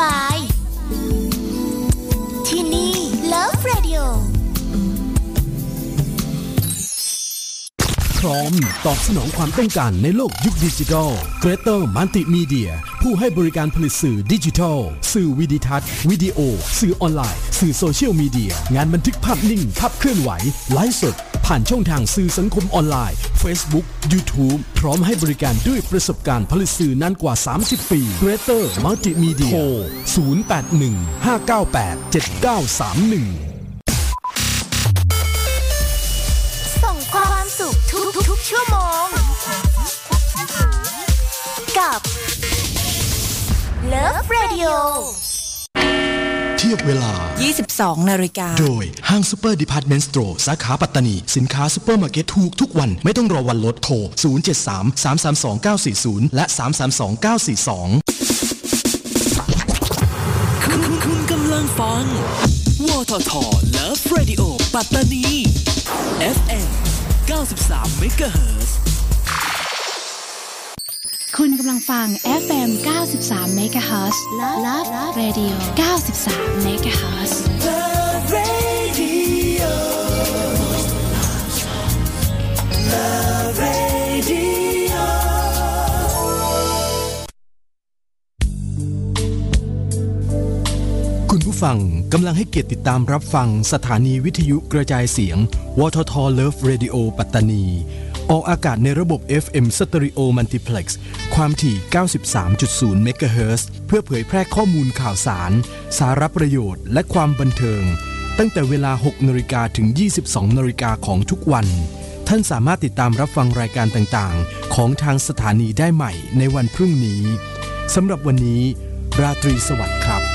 บาย ที่นี่ Love Radio พร้อมตอบสนองความต้องการในโลกยุคดิจิทัล Greater Multimedia ผู้ให้บริการผลิตสื่อดิจิทัล สื่อวิดิทัศน์ วิดีโอ สื่อออนไลน์ สื่อโซเชียลมีเดีย งานบันทึกภาพนิ่ง ภาพเคลื่อนไหว ไลฟ์สด ผ่านช่องทางสื่อสังคมออนไลน์ Facebook YouTube พร้อมให้บริการด้วยประสบการณ์ผลิตสื่อนานกว่า 30 ปี Greater Multimedia โทร0815987931ส่งความสุขทุกทุกชั่วโมง Love Radio เทียบเวลา 22 นาฬิกา โดย ห้างซูเปอร์ Department Store สาขาปัตตานี สินค้าซูเปอร์มาร์เก็ตถูกทุกวัน ไม่ต้องรอวันลดโทร 073 332 940 และ 332 942 คุณคุณคุณกำลังฟังวทท Love Radio ปัตตานี FM 93 MHz คุณกำลังฟัง FM 93 MHz Love Radio 93 MHz Love Radio Love Radio คุณผู้ฟังกำลังให้เกียรติติดตามรับฟังสถานีวิทยุกระจายเสียง วทท Love Radio ปัตตานี อกอากาศในระบบ FM Stereo Multiplex ความถี่ 93.0 MHz เพื่อเผยแพร่ข้อมูลข่าวสาร สาระประโยชน์และความบันเทิง ตั้งแต่เวลา 6นาฬิกาถึง 22นาฬิกาของทุกวัน ท่านสามารถติดตามรับฟังรายการต่างๆ ของทางสถานีได้ใหม่ในวันพรุ่งนี้ สำหรับวันนี้ ราตรีสวัสดิ์ครับ